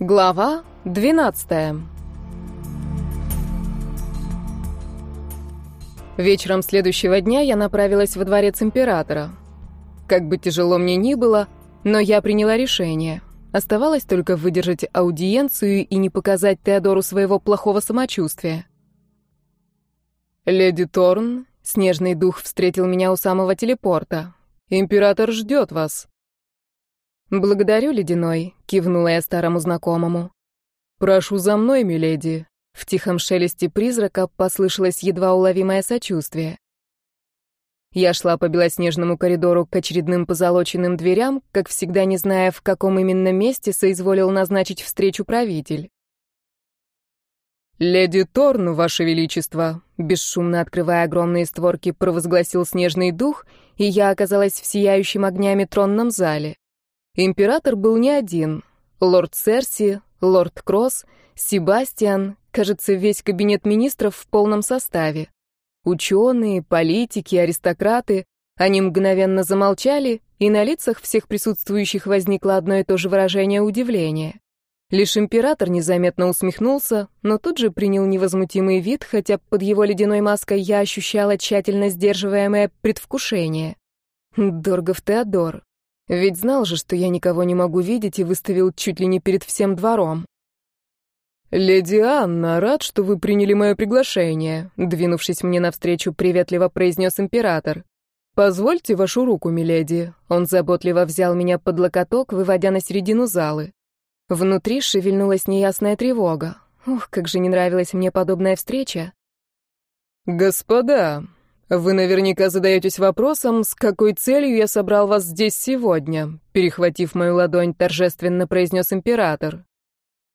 Глава 12 Вечером следующего дня я направилась во дворец императора. Как бы тяжело мне ни было, но я приняла решение. Оставалось только выдержать аудиенцию и не показать Теодору своего плохого самочувствия. «Леди Торн», — снежный дух встретил меня у самого телепорта. «Император ждет вас». «Благодарю, Ледяной», — кивнула я старому знакомому. «Прошу за мной, миледи». В тихом шелесте призрака послышалось едва уловимое сочувствие. Я шла по белоснежному коридору к очередным позолоченным дверям, как всегда не зная, в каком именно месте соизволил назначить встречу правитель. «Леди Торн, Ваше Величество!» Бесшумно открывая огромные створки, провозгласил снежный дух, и я оказалась в сияющем огнями тронном зале. Император был не один. Лорд Серси, лорд Кросс, Себастьян, кажется, весь кабинет министров в полном составе. Ученые, политики, аристократы. Они мгновенно замолчали, и на лицах всех присутствующих возникло одно и то же выражение удивления. Лишь император незаметно усмехнулся, но тут же принял невозмутимый вид, хотя под его ледяной маской я ощущала тщательно сдерживаемое предвкушение. Доргов Теодор. Ведь знал же, что я никого не могу видеть, и выставил чуть ли не перед всем двором. «Леди Анна, рад, что вы приняли мое приглашение», — двинувшись мне навстречу, приветливо произнес император. «Позвольте вашу руку, миледи». Он заботливо взял меня под локоток, выводя на середину залы. Внутри шевельнулась неясная тревога. Ух, как же не нравилась мне подобная встреча. «Господа, вы наверняка задаетесь вопросом, с какой целью я собрал вас здесь сегодня, перехватив мою ладонь, торжественно произнес император.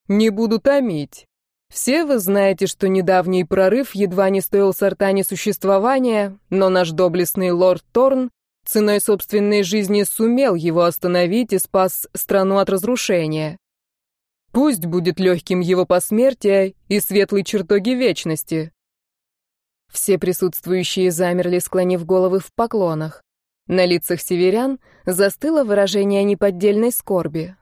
Не буду томить. Все вы знаете, что недавний прорыв едва не стоил Сартане существования, но наш доблестный лорд Торн ценой собственной жизни сумел его остановить и спас страну от разрушения. Пусть будет легким его посмертие и светлые чертоги вечности. Все присутствующие замерли, склонив головы в поклонах. На лицах северян застыло выражение неподдельной скорби.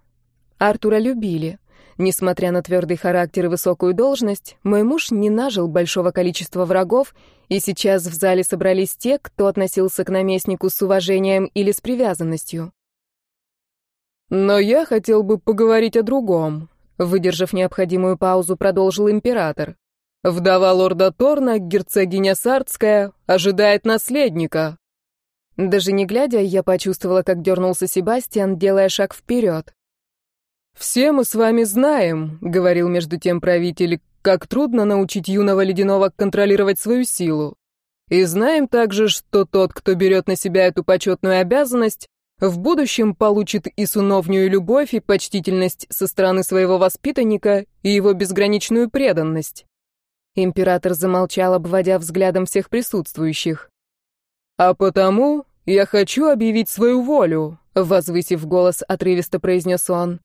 Артура любили. Несмотря на твердый характер и высокую должность, мой муж не нажил большого количества врагов, и сейчас в зале собрались те, кто относился к наместнику с уважением или с привязанностью. «Но я хотел бы поговорить о другом», — выдержав необходимую паузу, продолжил император. Вдова лорда Торна, герцогиня Сардская, ожидает наследника. Даже не глядя, я почувствовала, как дернулся Себастьян, делая шаг вперед. «Все мы с вами знаем», — говорил между тем правитель, «как трудно научить юного ледяного контролировать свою силу. И знаем также, что тот, кто берет на себя эту почетную обязанность, в будущем получит и сыновнюю любовь, и почтительность со стороны своего воспитанника, и его безграничную преданность. Император замолчал, обводя взглядом всех присутствующих. «А потому я хочу объявить свою волю», — возвысив голос, отрывисто произнес он.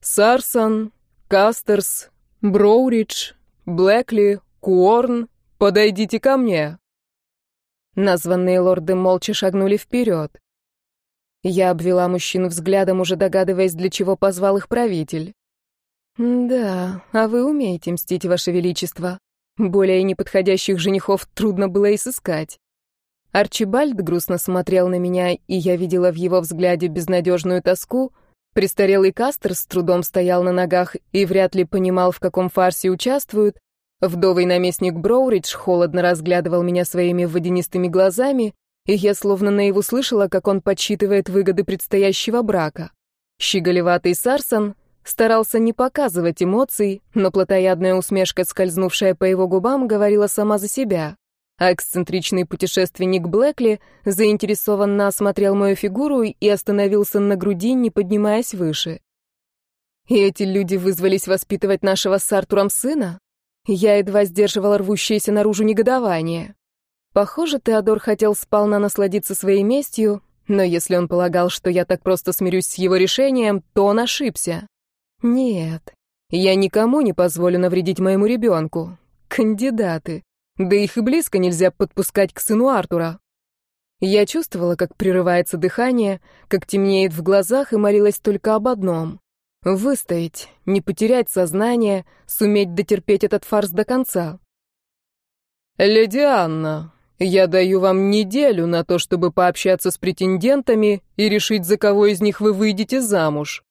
«Сарсон, Кастерс, Броуридж, Блэкли, Куорн, подойдите ко мне». Названные лорды молча шагнули вперед. Я обвела мужчин взглядом, уже догадываясь, для чего позвал их правитель. «Да, а вы умеете мстить, Ваше Величество», более неподходящих женихов трудно было и сыскать. Арчибальд грустно смотрел на меня, и я видела в его взгляде безнадежную тоску. Престарелый Кастер с трудом стоял на ногах и вряд ли понимал, в каком фарсе участвуют. Вдовый наместник Броуридж холодно разглядывал меня своими водянистыми глазами, и я словно наяву слышала, как он подсчитывает выгоды предстоящего брака. Щеголеватый Сарсон Старался не показывать эмоций, но плотоядная усмешка, скользнувшая по его губам, говорила сама за себя. А эксцентричный путешественник Блэкли заинтересованно осмотрел мою фигуру и остановился на груди, не поднимаясь выше. И эти люди вызвались воспитывать нашего с Артуром сына? Я едва сдерживала рвущееся наружу негодование. Похоже, Теодор хотел сполна насладиться своей местью, но если он полагал, что я так просто смирюсь с его решением, то он ошибся. Нет, я никому не позволю навредить моему ребенку. Кандидаты. Да их и близко нельзя подпускать к сыну Артура. Я чувствовала, как прерывается дыхание, как темнеет в глазах и молилась только об одном. Выстоять, не потерять сознание, суметь дотерпеть этот фарс до конца. «Леди Анна, я даю вам неделю на то, чтобы пообщаться с претендентами и решить, за кого из них вы выйдете замуж.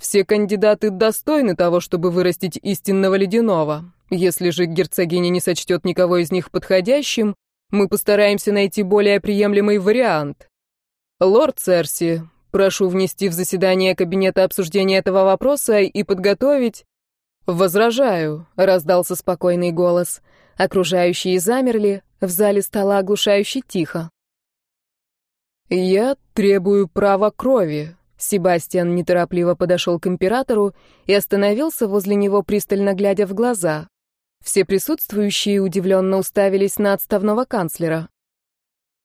Все кандидаты достойны того, чтобы вырастить истинного ледяного. Если же герцогиня не сочтет никого из них подходящим, мы постараемся найти более приемлемый вариант. Лорд Церси, прошу внести в заседание кабинета обсуждение этого вопроса и подготовить... Возражаю, раздался спокойный голос. Окружающие замерли, в зале стало оглушающе тихо. «Я требую права крови», Себастьян неторопливо подошел к императору и остановился возле него, пристально глядя в глаза. Все присутствующие удивленно уставились на отставного канцлера.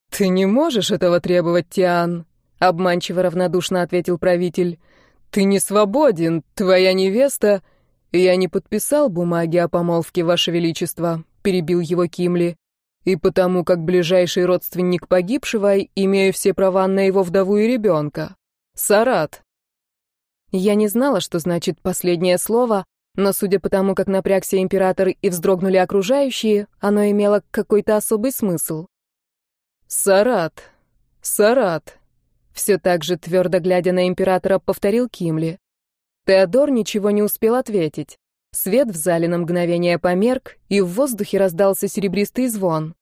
«Ты не можешь этого требовать, Тиан», — обманчиво равнодушно ответил правитель. «Ты не свободен, твоя невеста...» «Я не подписал бумаги о помолвке, Ваше Величество», — перебил его Кимли. «И потому, как ближайший родственник погибшего, имею все права на его вдову и ребенка. Сарат. Я не знала, что значит последнее слово, но судя по тому, как напрягся император и вздрогнули окружающие, оно имело какой-то особый смысл. Сарат. Сарат. Все так же твердо глядя на императора, повторил Кимли. Теодор ничего не успел ответить. Свет в зале на мгновение померк, и в воздухе раздался серебристый звон.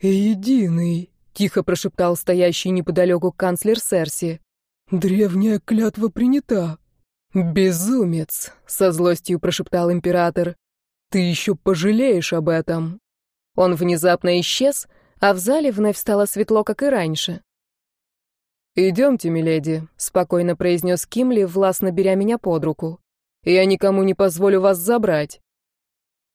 «Единый», Тихо прошептал стоящий неподалеку канцлер Серси. «Древняя клятва принята». «Безумец!» — со злостью прошептал император. «Ты еще пожалеешь об этом!» Он внезапно исчез, а в зале вновь стало светло, как и раньше. «Идемте, миледи», — спокойно произнес Кимли, властно беря меня под руку. «Я никому не позволю вас забрать».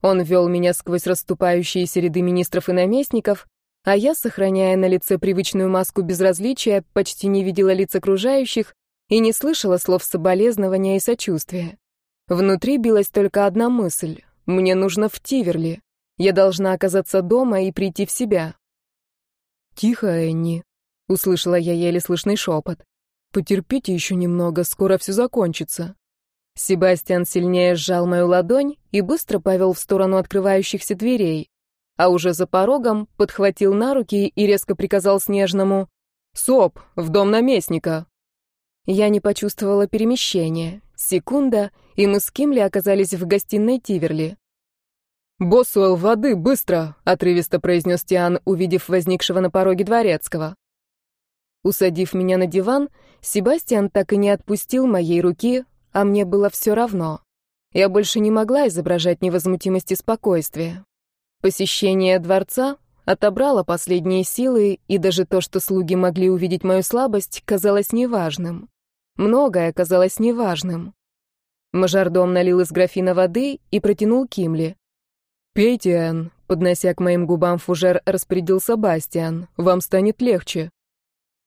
Он вел меня сквозь расступающиеся ряды министров и наместников, а я, сохраняя на лице привычную маску безразличия, почти не видела лиц окружающих и не слышала слов соболезнования и сочувствия. Внутри билась только одна мысль — мне нужно в Тиверли. Я должна оказаться дома и прийти в себя. «Тихо, Энни», — услышала я еле слышный шепот. «Потерпите еще немного, скоро все закончится». Себастьян сильнее сжал мою ладонь и быстро повел в сторону открывающихся дверей а уже за порогом подхватил на руки и резко приказал Снежному «Соп, в дом наместника!». Я не почувствовала перемещения. Секунда, и мы с Кимли оказались в гостиной Тиверли. «Боссуэлл, воды, быстро!» — отрывисто произнес Тиан, увидев возникшего на пороге дворецкого. Усадив меня на диван, Себастьян так и не отпустил моей руки, а мне было все равно. Я больше не могла изображать невозмутимость и спокойствие. Посещение дворца отобрало последние силы, и даже то, что слуги могли увидеть мою слабость, казалось неважным. Многое казалось неважным. Мажордом налил из графина воды и протянул Кимли. «Пейте, Энн», — поднося к моим губам фужер, распорядился Бастиан. «Вам станет легче».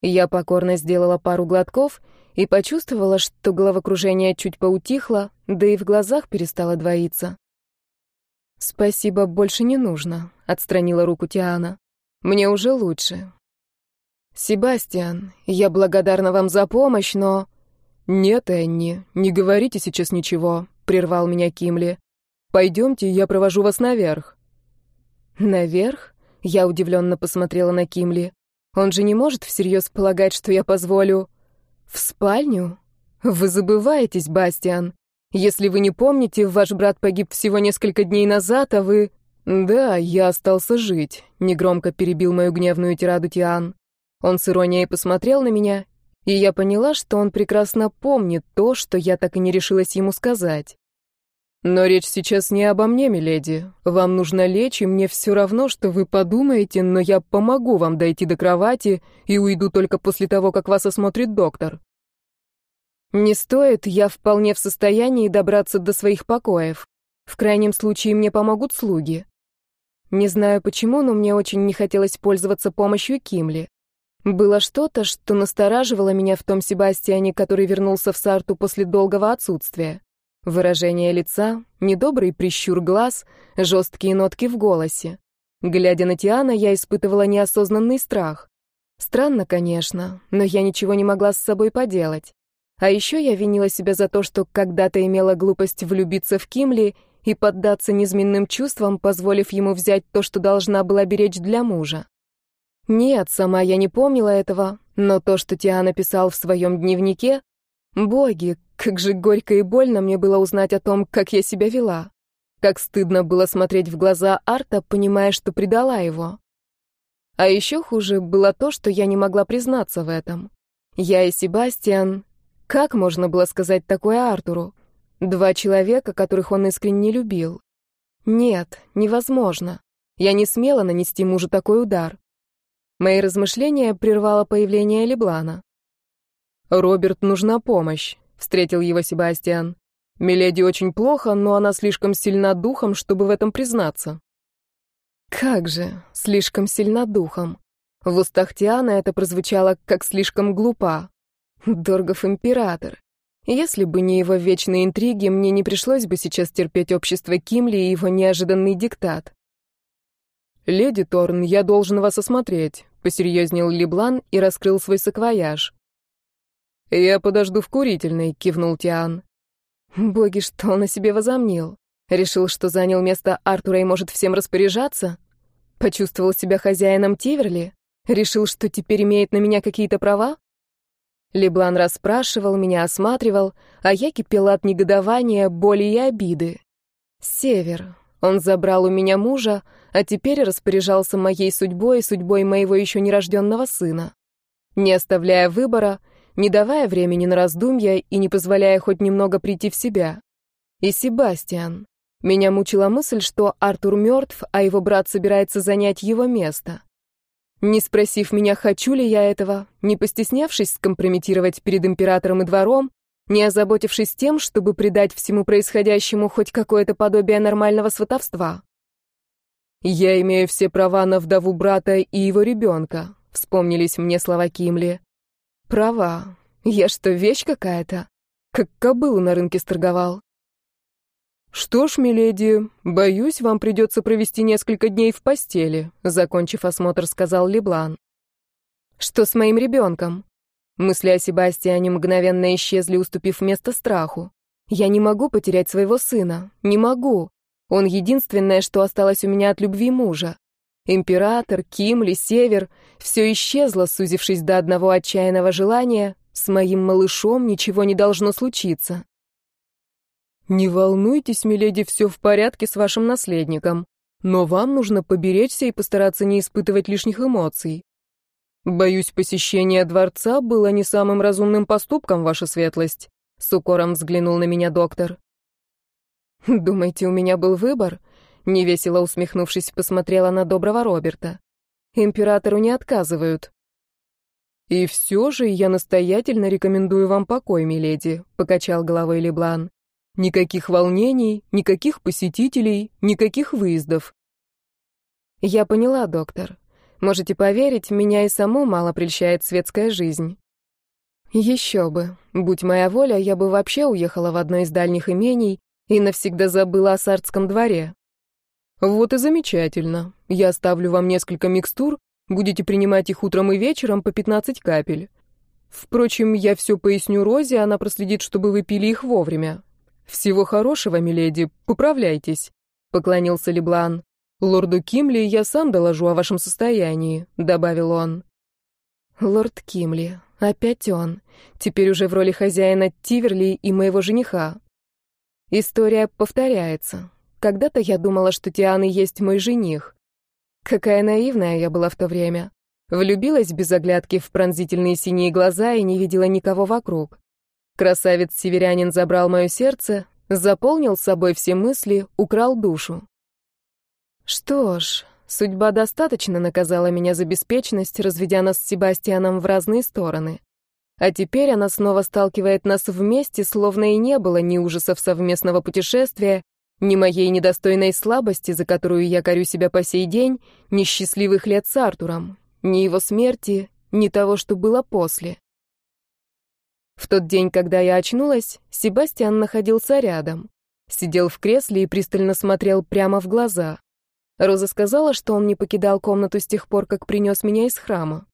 Я покорно сделала пару глотков и почувствовала, что головокружение чуть поутихло, да и в глазах перестало двоиться. «Спасибо, больше не нужно», — отстранила руку Тиана. «Мне уже лучше». «Себастьян, я благодарна вам за помощь, но...» «Нет, Энни, не говорите сейчас ничего», — прервал меня Кимли. «Пойдемте, я провожу вас наверх». «Наверх?» — я удивленно посмотрела на Кимли. «Он же не может всерьез полагать, что я позволю...» «В спальню? Вы забываетесь, Бастиан. Если вы не помните, ваш брат погиб всего несколько дней назад, а вы... Да, я остался жить, негромко перебил мою гневную тираду Тиан. Он с иронией посмотрел на меня, и я поняла, что он прекрасно помнит то, что я так и не решилась ему сказать. Но речь сейчас не обо мне, миледи. Вам нужно лечь, и мне все равно, что вы подумаете, но я помогу вам дойти до кровати и уйду только после того, как вас осмотрит доктор. Не стоит, я вполне в состоянии добраться до своих покоев. В крайнем случае мне помогут слуги. Не знаю почему, но мне очень не хотелось пользоваться помощью Кимли. Было что-то, что настораживало меня в том Себастьяне, который вернулся в Сарту после долгого отсутствия. Выражение лица, недобрый прищур глаз, жесткие нотки в голосе. Глядя на Тиана, я испытывала неосознанный страх. Странно, конечно, но я ничего не могла с собой поделать. А еще я винила себя за то, что когда-то имела глупость влюбиться в Кимли и поддаться низменным чувствам, позволив ему взять то, что должна была беречь для мужа. Нет, сама я не помнила этого, но то, что Тиана писал в своем дневнике... Боги, как же горько и больно мне было узнать о том, как я себя вела. Как стыдно было смотреть в глаза Арта, понимая, что предала его. А еще хуже было то, что я не могла признаться в этом. Я и Себастьян... Как можно было сказать такое Артуру? Два человека, которых он искренне любил. Нет, невозможно. Я не смела нанести мужу такой удар. Мои размышления прервало появление Леблана. «Роберт, нужна помощь», — встретил его Себастьян. «Миледи очень плохо, но она слишком сильна духом, чтобы в этом признаться». Как же, слишком сильна духом. В устах Тиана это прозвучало как слишком глупа. Доргов император. Если бы не его вечные интриги, мне не пришлось бы сейчас терпеть общество Кимли и его неожиданный диктат. «Леди Торн, я должен вас осмотреть», — посерьезнел Леблан и раскрыл свой саквояж. «Я подожду в курительной», — кивнул Тиан. «Боги, что он о себе возомнил? Решил, что занял место Артура и может всем распоряжаться? Почувствовал себя хозяином Тиверли? Решил, что теперь имеет на меня какие-то права?» Леблан расспрашивал меня, осматривал, а я кипела от негодования, боли и обиды. Север. Он забрал у меня мужа, а теперь распоряжался моей судьбой и судьбой моего еще нерожденного сына. Не оставляя выбора, не давая времени на раздумья и не позволяя хоть немного прийти в себя. И Себастьян. Меня мучила мысль, что Артур мертв, а его брат собирается занять его место. Не спросив меня, хочу ли я этого, не постеснявшись скомпрометировать перед императором и двором, не озаботившись тем, чтобы придать всему происходящему хоть какое-то подобие нормального сватовства. «Я имею все права на вдову брата и его ребенка», — вспомнились мне слова Кимли. «Права. Я что, вещь какая-то? Как кобылу на рынке сторговал». «Что ж, миледи, боюсь, вам придется провести несколько дней в постели», закончив осмотр, сказал Леблан. «Что с моим ребенком?» Мысли о Себастьяне мгновенно исчезли, уступив место страху. «Я не могу потерять своего сына. Не могу. Он единственное, что осталось у меня от любви мужа. Император, Кимли, Север — все исчезло, сузившись до одного отчаянного желания. С моим малышом ничего не должно случиться. «Не волнуйтесь, миледи, все в порядке с вашим наследником, но вам нужно поберечься и постараться не испытывать лишних эмоций. Боюсь, посещение дворца было не самым разумным поступком, ваша светлость», — с укором взглянул на меня доктор. «Думаете, у меня был выбор?» — невесело усмехнувшись, посмотрела на доброго Роберта. «Императору не отказывают». «И все же я настоятельно рекомендую вам покой, миледи», — покачал головой Леблан. Никаких волнений, никаких посетителей, никаких выездов. Я поняла, доктор. Можете поверить, меня и саму мало прельщает светская жизнь. Еще бы. Будь моя воля, я бы вообще уехала в одно из дальних имений и навсегда забыла о сардском дворе. Вот и замечательно. Я оставлю вам несколько микстур, будете принимать их утром и вечером по 15 капель. Впрочем, я все поясню Розе, она проследит, чтобы вы пили их вовремя. «Всего хорошего, миледи, поправляйтесь», — поклонился Леблан. «Лорду Кимли я сам доложу о вашем состоянии», — добавил он. «Лорд Кимли, опять он, теперь уже в роли хозяина Тиверли и моего жениха. История повторяется. Когда-то я думала, что Тиан и есть мой жених. Какая наивная я была в то время. Влюбилась без оглядки в пронзительные синие глаза и не видела никого вокруг. Красавец-северянин забрал мое сердце, заполнил собой все мысли, украл душу. Что ж, судьба достаточно наказала меня за беспечность, разведя нас с Себастьяном в разные стороны. А теперь она снова сталкивает нас вместе, словно и не было ни ужасов совместного путешествия, ни моей недостойной слабости, за которую я корю себя по сей день, ни счастливых лет с Артуром, ни его смерти, ни того, что было после. В тот день, когда я очнулась, Себастьян находился рядом. Сидел в кресле и пристально смотрел прямо в глаза. Роза сказала, что он не покидал комнату с тех пор, как принес меня из храма.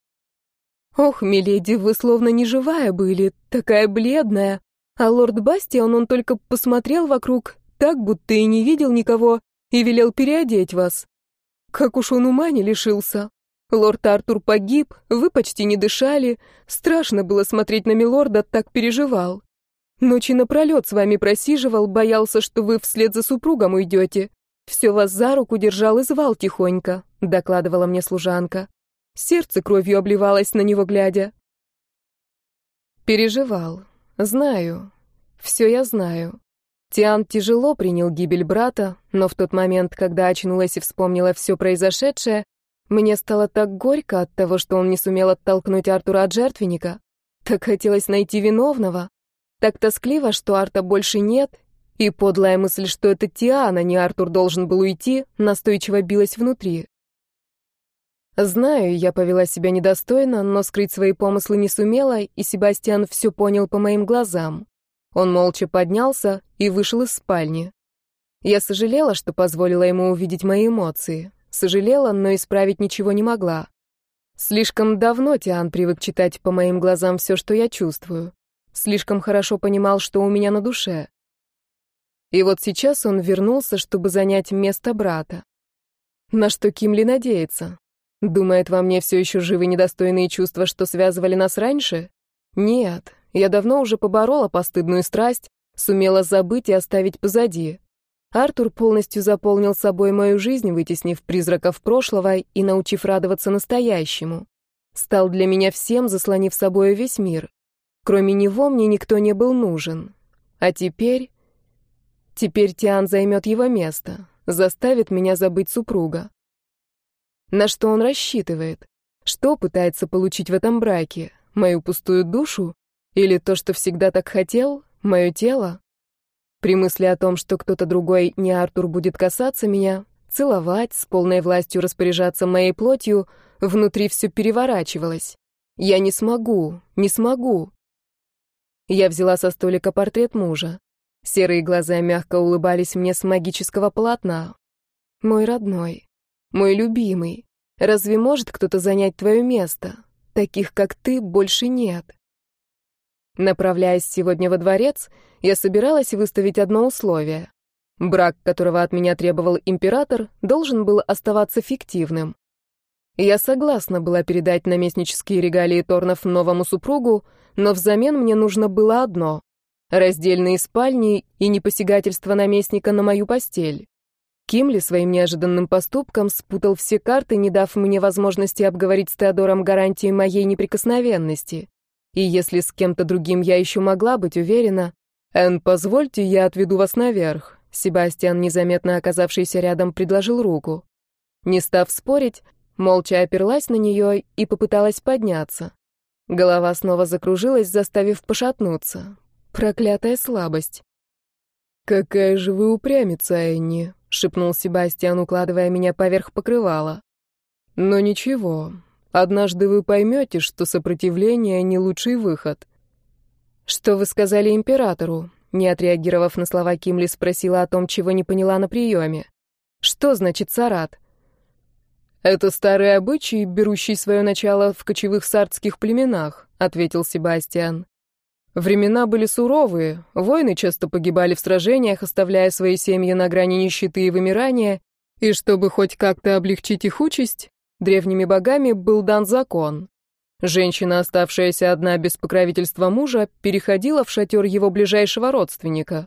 Ох, миледи, вы словно не живая были, такая бледная. А лорд Бастиан, он только посмотрел вокруг, так, будто и не видел никого, и велел переодеть вас. Как уж он ума не лишился. Лорд Артур погиб, вы почти не дышали, страшно было смотреть на милорда, так переживал. Ночи напролет с вами просиживал, боялся, что вы вслед за супругом уйдете. Все вас за руку держал и звал тихонько, докладывала мне служанка. Сердце кровью обливалось на него глядя. Переживал. Знаю. Все я знаю. Тиан тяжело принял гибель брата, но в тот момент, когда очнулась и вспомнила все произошедшее, мне стало так горько от того, что он не сумел оттолкнуть Артура от жертвенника. Так хотелось найти виновного. Так тоскливо, что Арта больше нет, и подлая мысль, что это Тиана, не Артур должен был уйти, настойчиво билась внутри. Знаю, я повела себя недостойно, но скрыть свои помыслы не сумела, и Себастьян все понял по моим глазам. Он молча поднялся и вышел из спальни. Я сожалела, что позволила ему увидеть мои эмоции. Сожалела, но исправить ничего не могла. Слишком давно Тиан привык читать по моим глазам все, что я чувствую. Слишком хорошо понимал, что у меня на душе. И вот сейчас он вернулся, чтобы занять место брата. На что Кимли надеется? Думает, во мне все еще живы недостойные чувства, что связывали нас раньше? Нет, я давно уже поборола постыдную страсть, сумела забыть и оставить позади. Артур полностью заполнил собой мою жизнь, вытеснив призраков прошлого и научив радоваться настоящему. Стал для меня всем, заслонив собой весь мир. Кроме него мне никто не был нужен. А теперь... Теперь Тиан займет его место, заставит меня забыть супруга. На что он рассчитывает? Что пытается получить в этом браке? Мою пустую душу? Или то, что всегда так хотел? Мое тело? При мысли о том, что кто-то другой, не Артур, будет касаться меня, целовать, с полной властью распоряжаться моей плотью, внутри все переворачивалось. Я не смогу, не смогу. Я взяла со столика портрет мужа. Серые глаза мягко улыбались мне с магического полотна. Мой родной, мой любимый, разве может кто-то занять твое место? Таких, как ты, больше нет. Направляясь сегодня во дворец, я собиралась выставить одно условие. Брак, которого от меня требовал император, должен был оставаться фиктивным. Я согласна была передать наместнические регалии Торнов новому супругу, но взамен мне нужно было одно — раздельные спальни и непосягательство наместника на мою постель. Кимли своим неожиданным поступком спутал все карты, не дав мне возможности обговорить с Теодором гарантии моей неприкосновенности. И если с кем-то другим я еще могла быть уверена... «Энн, позвольте, я отведу вас наверх». Себастьян, незаметно оказавшийся рядом, предложил руку. Не став спорить, молча оперлась на нее и попыталась подняться. Голова снова закружилась, заставив пошатнуться. Проклятая слабость. «Какая же вы упрямица, Энни», — шепнул Себастьян, укладывая меня поверх покрывала. «Но ничего, Однажды вы поймете, что сопротивление — не лучший выход. Что вы сказали императору? Не отреагировав на слова Кимли, спросила о том, чего не поняла на приеме. Что значит сарат? Это старый обычай, берущий свое начало в кочевых сардских племенах, ответил Себастьян. Времена были суровые, воины часто погибали в сражениях, оставляя свои семьи на грани нищеты и вымирания, и чтобы хоть как-то облегчить их участь, Древними богами был дан закон. Женщина, оставшаяся одна без покровительства мужа, переходила в шатер его ближайшего родственника.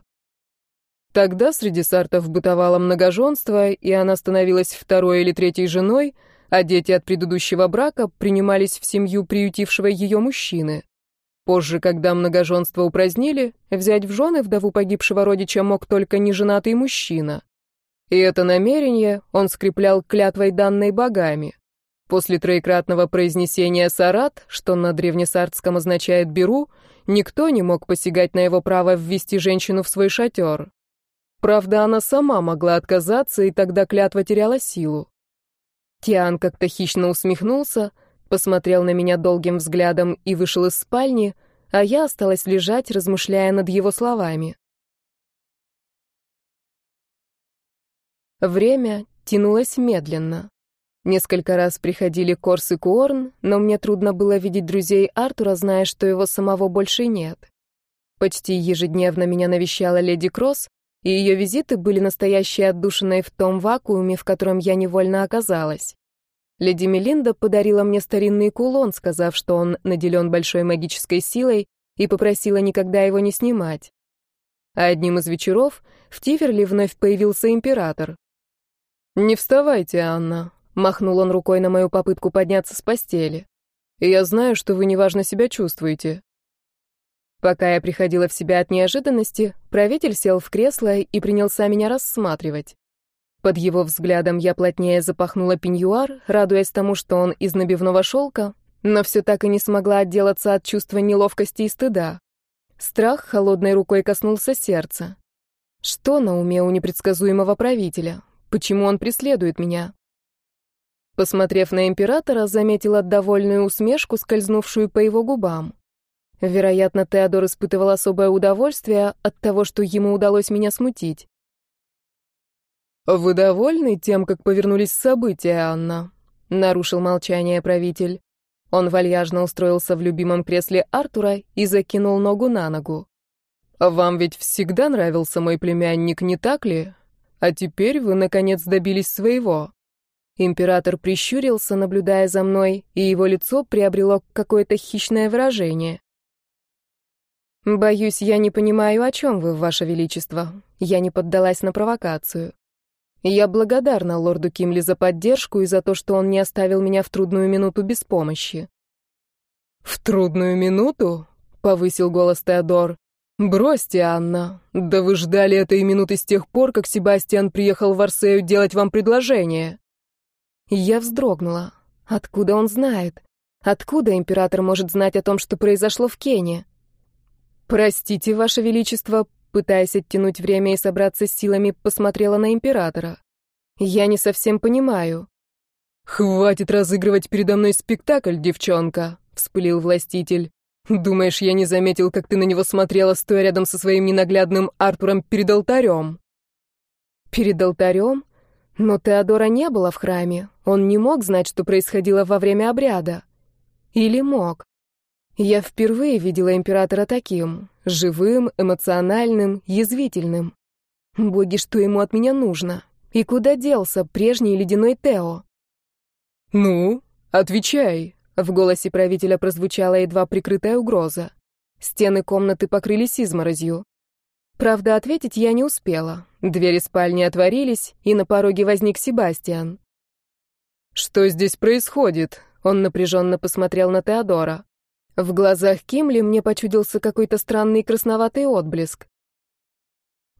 Тогда среди сартов бытовало многоженство, и она становилась второй или третьей женой, а дети от предыдущего брака принимались в семью приютившего ее мужчины. Позже, когда многоженство упразднили, взять в жены вдову погибшего родича мог только неженатый мужчина. И это намерение он скреплял клятвой данной богами. После троекратного произнесения «сарат», что на древнесардском означает «беру», никто не мог посягать на его право ввести женщину в свой шатер. Правда, она сама могла отказаться, и тогда клятва теряла силу. Тиан как-то хищно усмехнулся, посмотрел на меня долгим взглядом и вышел из спальни, а я осталась лежать, размышляя над его словами. Время тянулось медленно. Несколько раз приходили Корс и Куорн, но мне трудно было видеть друзей Артура, зная, что его самого больше нет. Почти ежедневно меня навещала леди Кросс, и ее визиты были настоящей отдушиной в том вакууме, в котором я невольно оказалась. Леди Мелинда подарила мне старинный кулон, сказав, что он наделен большой магической силой, и попросила никогда его не снимать. А одним из вечеров в Тиферли вновь появился император. «Не вставайте, Анна», — махнул он рукой на мою попытку подняться с постели. «Я знаю, что вы неважно себя чувствуете». Пока я приходила в себя от неожиданности, правитель сел в кресло и принялся меня рассматривать. Под его взглядом я плотнее запахнула пеньюар, радуясь тому, что он из набивного шелка, но все так и не смогла отделаться от чувства неловкости и стыда. Страх холодной рукой коснулся сердца. Что на уме у непредсказуемого правителя? Почему он преследует меня? Посмотрев на императора, заметила довольную усмешку, скользнувшую по его губам. Вероятно, Теодор испытывал особое удовольствие от того, что ему удалось меня смутить. «Вы довольны тем, как повернулись события, Анна?» — нарушил молчание правитель. Он вальяжно устроился в любимом кресле Артура и закинул ногу на ногу. «Вам ведь всегда нравился мой племянник, не так ли? А теперь вы, наконец, добились своего». Император прищурился, наблюдая за мной, и его лицо приобрело какое-то хищное выражение. «Боюсь, я не понимаю, о чем вы, Ваше Величество. Я не поддалась на провокацию. Я благодарна лорду Кимли за поддержку и за то, что он не оставил меня в трудную минуту без помощи. «В трудную минуту?» — повысил голос Теодор. «Бросьте, Анна. Да вы ждали этой минуты с тех пор, как Себастьян приехал в Арсею делать вам предложение». Я вздрогнула. Откуда он знает? Откуда император может знать о том, что произошло в Кене? «Простите, Ваше Величество», пытаясь оттянуть время и собраться с силами, посмотрела на императора. «Я не совсем понимаю». «Хватит разыгрывать передо мной спектакль, девчонка», — вспылил властитель. «Думаешь, я не заметил, как ты на него смотрела, стоя рядом со своим ненаглядным Артуром перед алтарем?» «Перед алтарем? Но Теодора не было в храме. Он не мог знать, что происходило во время обряда. Или мог? Я впервые видела императора таким, живым, эмоциональным, язвительным. Боги, что ему от меня нужно? И куда делся прежний ледяной Тео? «Ну, отвечай», — в голосе правителя прозвучала едва прикрытая угроза. Стены комнаты покрылись изморозью. Правда, ответить я не успела. Двери спальни отворились, и на пороге возник Себастьян. «Что здесь происходит?» Он напряженно посмотрел на Теодора. В глазах Кимли мне почудился какой-то странный красноватый отблеск.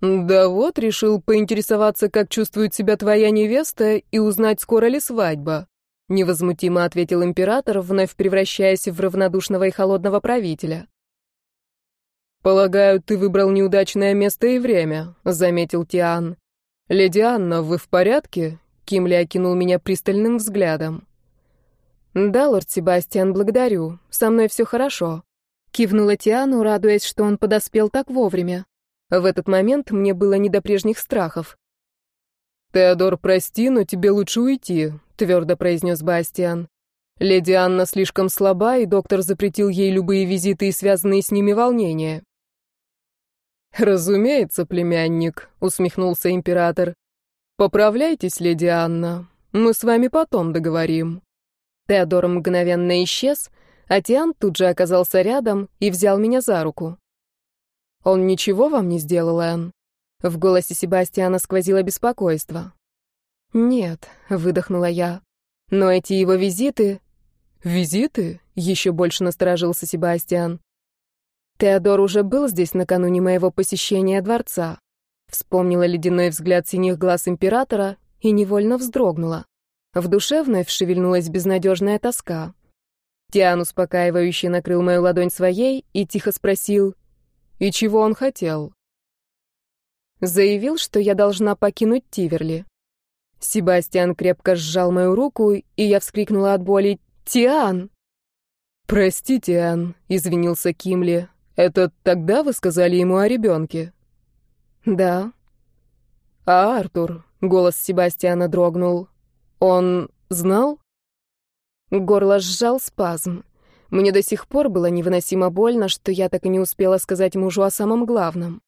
«Да вот, решил поинтересоваться, как чувствует себя твоя невеста и узнать, скоро ли свадьба», — невозмутимо ответил император, вновь превращаясь в равнодушного и холодного правителя. «Полагаю, ты выбрал неудачное место и время», — заметил Тиан. «Леди Анна, вы в порядке?» — Кимли окинул меня пристальным взглядом. «Да, лорд Себастьян, благодарю. Со мной все хорошо». Кивнула Тиану, радуясь, что он подоспел так вовремя. В этот момент мне было не до прежних страхов. «Теодор, прости, но тебе лучше уйти», — твердо произнес Бастиан. «Леди Анна слишком слаба, и доктор запретил ей любые визиты и связанные с ними волнения». «Разумеется, племянник», — усмехнулся император. «Поправляйтесь, леди Анна. Мы с вами потом договорим». Теодор мгновенно исчез, а Тиан тут же оказался рядом и взял меня за руку. «Он ничего вам не сделал, Энн?» В голосе Себастьяна сквозило беспокойство. «Нет», — выдохнула я. «Но эти его визиты...» «Визиты?» — еще больше насторожился Себастьян. «Теодор уже был здесь накануне моего посещения дворца». Вспомнила ледяной взгляд синих глаз императора и невольно вздрогнула. В душе вновь шевельнулась безнадежная тоска. Тиан успокаивающе накрыл мою ладонь своей и тихо спросил, «И чего он хотел?» Заявил, что я должна покинуть Тиверли. Себастьян крепко сжал мою руку, и я вскрикнула от боли, «Тиан!» «Прости, Тиан», — извинился Кимли. «Это тогда вы сказали ему о ребенке?» «Да». «А Артур?» — голос Себастьяна дрогнул. Он знал?» Горло сжал спазм. Мне до сих пор было невыносимо больно, что я так и не успела сказать мужу о самом главном.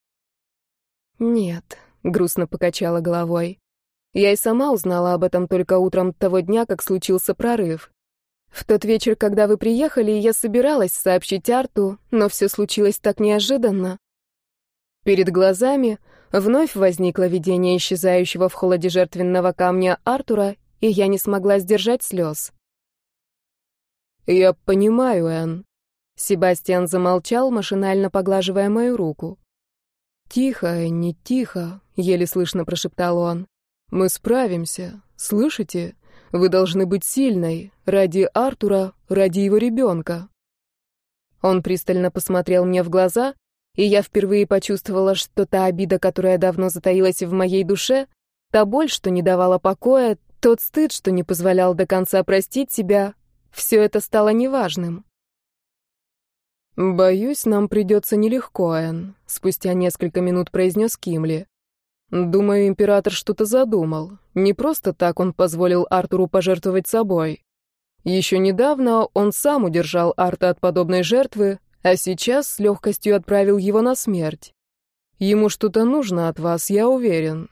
«Нет», — грустно покачала головой. Я и сама узнала об этом только утром того дня, как случился прорыв. В тот вечер, когда вы приехали, я собиралась сообщить Арту, но все случилось так неожиданно. Перед глазами вновь возникло видение исчезающего в холоде жертвенного камня Артура, и я не смогла сдержать слез. «Я понимаю, Энн». Себастьян замолчал, машинально поглаживая мою руку. «Тихо, не тихо», — еле слышно прошептал он. «Мы справимся. Слышите? Вы должны быть сильной. Ради Артура, ради его ребенка». Он пристально посмотрел мне в глаза, и я впервые почувствовала, что та обида, которая давно затаилась в моей душе, та боль, что не давала покоя, тот стыд, что не позволял до конца простить себя, все это стало неважным. «Боюсь, нам придется нелегко, Энн», — спустя несколько минут произнес Кимли. «Думаю, император что-то задумал. Не просто так он позволил Артуру пожертвовать собой. Еще недавно он сам удержал Арта от подобной жертвы, а сейчас с легкостью отправил его на смерть. Ему что-то нужно от вас, я уверен.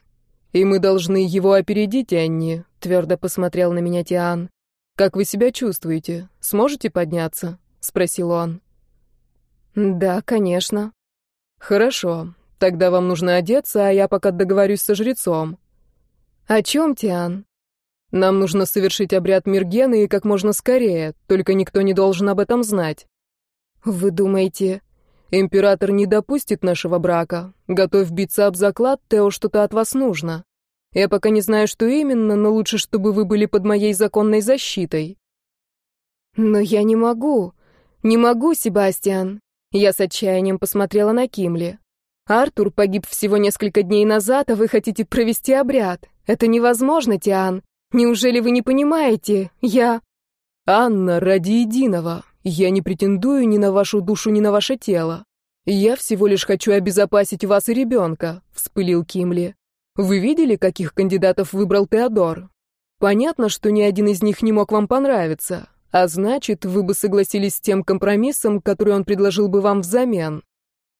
И мы должны его опередить, Энни», — твердо посмотрел на меня Тиан. «Как вы себя чувствуете? Сможете подняться?» — спросил он. «Да, конечно». «Хорошо. Тогда вам нужно одеться, а я пока договорюсь со жрецом». «О чем, Тиан?» «Нам нужно совершить обряд Миргены и как можно скорее, только никто не должен об этом знать». «Вы думаете...» «Император не допустит нашего брака. Готов биться об заклад, Тео, что-то от вас нужно». Я пока не знаю, что именно, но лучше, чтобы вы были под моей законной защитой. Но я не могу. Не могу, Себастьян. Я с отчаянием посмотрела на Кимли. Артур погиб всего несколько дней назад, а вы хотите провести обряд. Это невозможно, Тиан. Неужели вы не понимаете? Я... Анна, ради единого. Я не претендую ни на вашу душу, ни на ваше тело. Я всего лишь хочу обезопасить вас и ребенка, вспылил Кимли. Вы видели, каких кандидатов выбрал Теодор? Понятно, что ни один из них не мог вам понравиться, а значит, вы бы согласились с тем компромиссом, который он предложил бы вам взамен.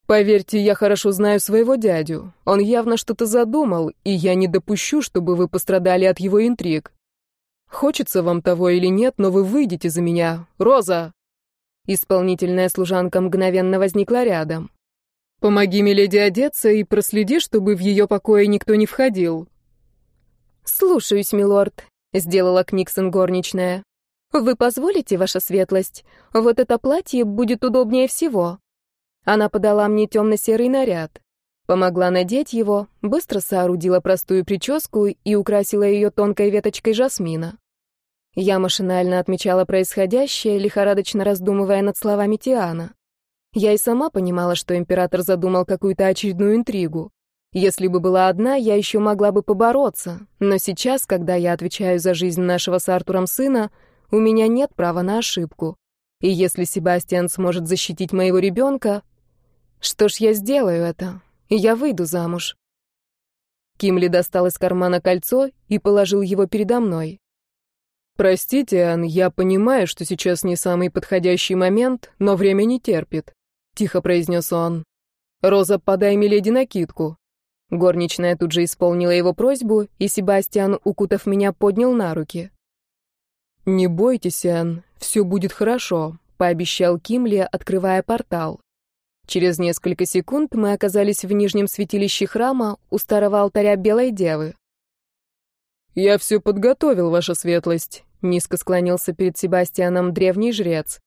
Поверьте, я хорошо знаю своего дядю. Он явно что-то задумал, и я не допущу, чтобы вы пострадали от его интриг. Хочется вам того или нет, но вы выйдете за меня. Роза!» Исполнительная служанка мгновенно возникла рядом. Помоги Миледи одеться и проследи, чтобы в ее покое никто не входил. Слушаюсь, милорд, сделала Книксон горничная. Вы позволите, ваша светлость? Вот это платье будет удобнее всего. Она подала мне темно-серый наряд. Помогла надеть его, быстро соорудила простую прическу и украсила ее тонкой веточкой жасмина. Я машинально отмечала происходящее, лихорадочно раздумывая над словами Тиана. Я и сама понимала, что император задумал какую-то очередную интригу. Если бы была одна, я еще могла бы побороться, но сейчас, когда я отвечаю за жизнь нашего с Артуром сына, у меня нет права на ошибку. И если Себастьян сможет защитить моего ребенка, что ж, я сделаю это, я выйду замуж. Кимли достал из кармана кольцо и положил его передо мной. «Простите, Ан, я понимаю, что сейчас не самый подходящий момент, но время не терпит. — тихо произнес он. «Роза, подай миледи накидку». Горничная тут же исполнила его просьбу, и Себастьян, укутав меня, поднял на руки. «Не бойтесь, Энн, все будет хорошо», — пообещал Кимли, открывая портал. Через несколько секунд мы оказались в нижнем святилище храма у старого алтаря Белой Девы. «Я все подготовил, ваша светлость», — низко склонился перед Себастьяном древний жрец.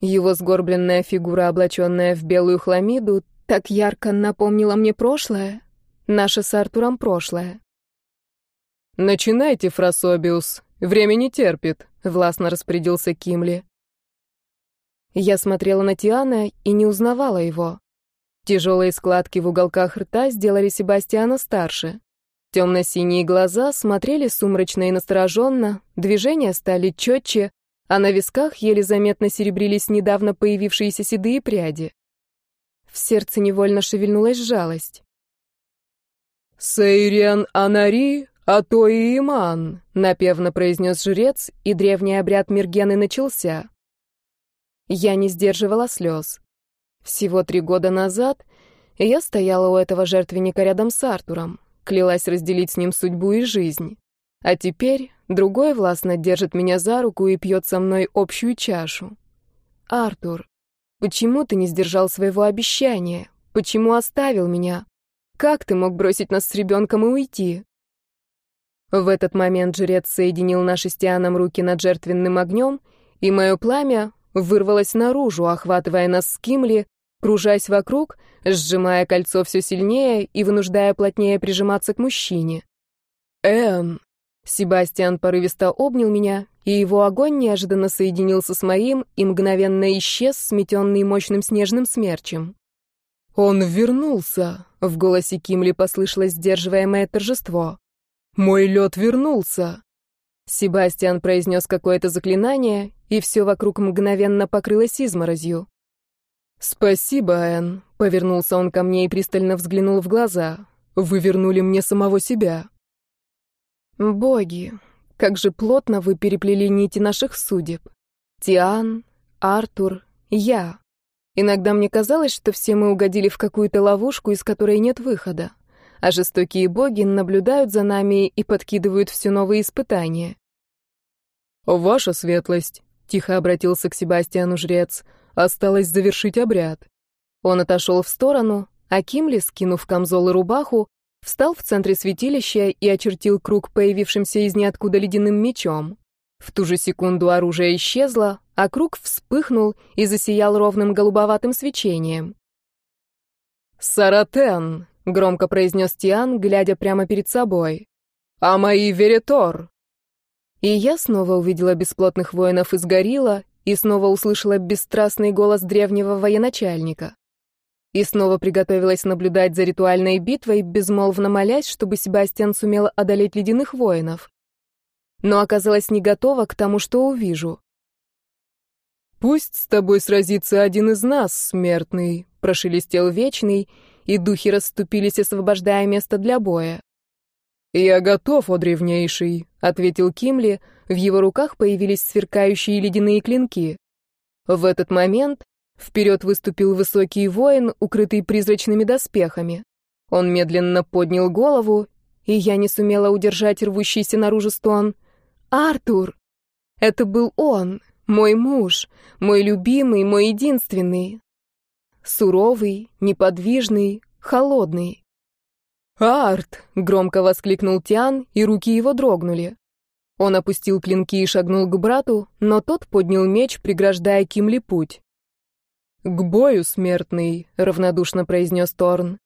Его сгорбленная фигура, облаченная в белую хламиду, так ярко напомнила мне прошлое, наше с Артуром прошлое. «Начинайте, Фрособиус, время не терпит», — властно распорядился Кимли. Я смотрела на Тиана и не узнавала его. Тяжелые складки в уголках рта сделали Себастьяна старше. Темно-синие глаза смотрели сумрачно и настороженно, движения стали четче, а на висках еле заметно серебрились недавно появившиеся седые пряди. В сердце невольно шевельнулась жалость. «Сейриан Анари, «А то и иман», — напевно произнес жрец, и древний обряд Миргены начался. Я не сдерживала слез. Всего три года назад я стояла у этого жертвенника рядом с Артуром, клялась разделить с ним судьбу и жизнь. А теперь другой властно держит меня за руку и пьет со мной общую чашу. Артур, почему ты не сдержал своего обещания? Почему оставил меня? Как ты мог бросить нас с ребенком и уйти? В этот момент жрец соединил наши с Тианом руки над жертвенным огнем, и мое пламя вырвалось наружу, охватывая нас с Кимли, кружась вокруг, сжимая кольцо все сильнее и вынуждая плотнее прижиматься к мужчине. «Энн!» Себастьян порывисто обнял меня, и его огонь неожиданно соединился с моим и мгновенно исчез, сметенный мощным снежным смерчем. «Он вернулся!» — в голосе Кимли послышалось сдерживаемое торжество. «Мой лед вернулся!» Себастьян произнес какое-то заклинание, и все вокруг мгновенно покрылось изморозью. «Спасибо, Энн», — повернулся он ко мне и пристально взглянул в глаза. «Вы вернули мне самого себя». «Боги, как же плотно вы переплели нити наших судеб. Тиан, Артур, я. Иногда мне казалось, что все мы угодили в какую-то ловушку, из которой нет выхода а жестокие боги наблюдают за нами и подкидывают все новые испытания. «Ваша светлость», — тихо обратился к Себастьяну жрец, — «осталось завершить обряд». Он отошел в сторону, а Кимли, скинув камзол и рубаху, встал в центре святилища и очертил круг появившимся из ниоткуда ледяным мечом. В ту же секунду оружие исчезло, а круг вспыхнул и засиял ровным голубоватым свечением. «Саратен!» Громко произнес Тиан, глядя прямо перед собой. «А мои Веритор!» И я снова увидела бесплотных воинов из Горилла и снова услышала бесстрастный голос древнего военачальника. И снова приготовилась наблюдать за ритуальной битвой, безмолвно молясь, чтобы Себастьян сумел одолеть ледяных воинов. Но оказалась не готова к тому, что увижу. «Пусть с тобой сразится один из нас, смертный», — прошелестел Вечный, — и духи расступились, освобождая место для боя. «Я готов, о древнейший», — ответил Кимли, в его руках появились сверкающие ледяные клинки. В этот момент вперед выступил высокий воин, укрытый призрачными доспехами. Он медленно поднял голову, и я не сумела удержать рвущийся наружу стон. «Артур!» Это был он, мой муж, мой любимый, мой единственный. Суровый, неподвижный, холодный. «Арт!» — громко воскликнул Тиан, и руки его дрогнули. Он опустил клинки и шагнул к брату, но тот поднял меч, преграждая Кимли путь. «К бою, смертный!» — равнодушно произнес Торн.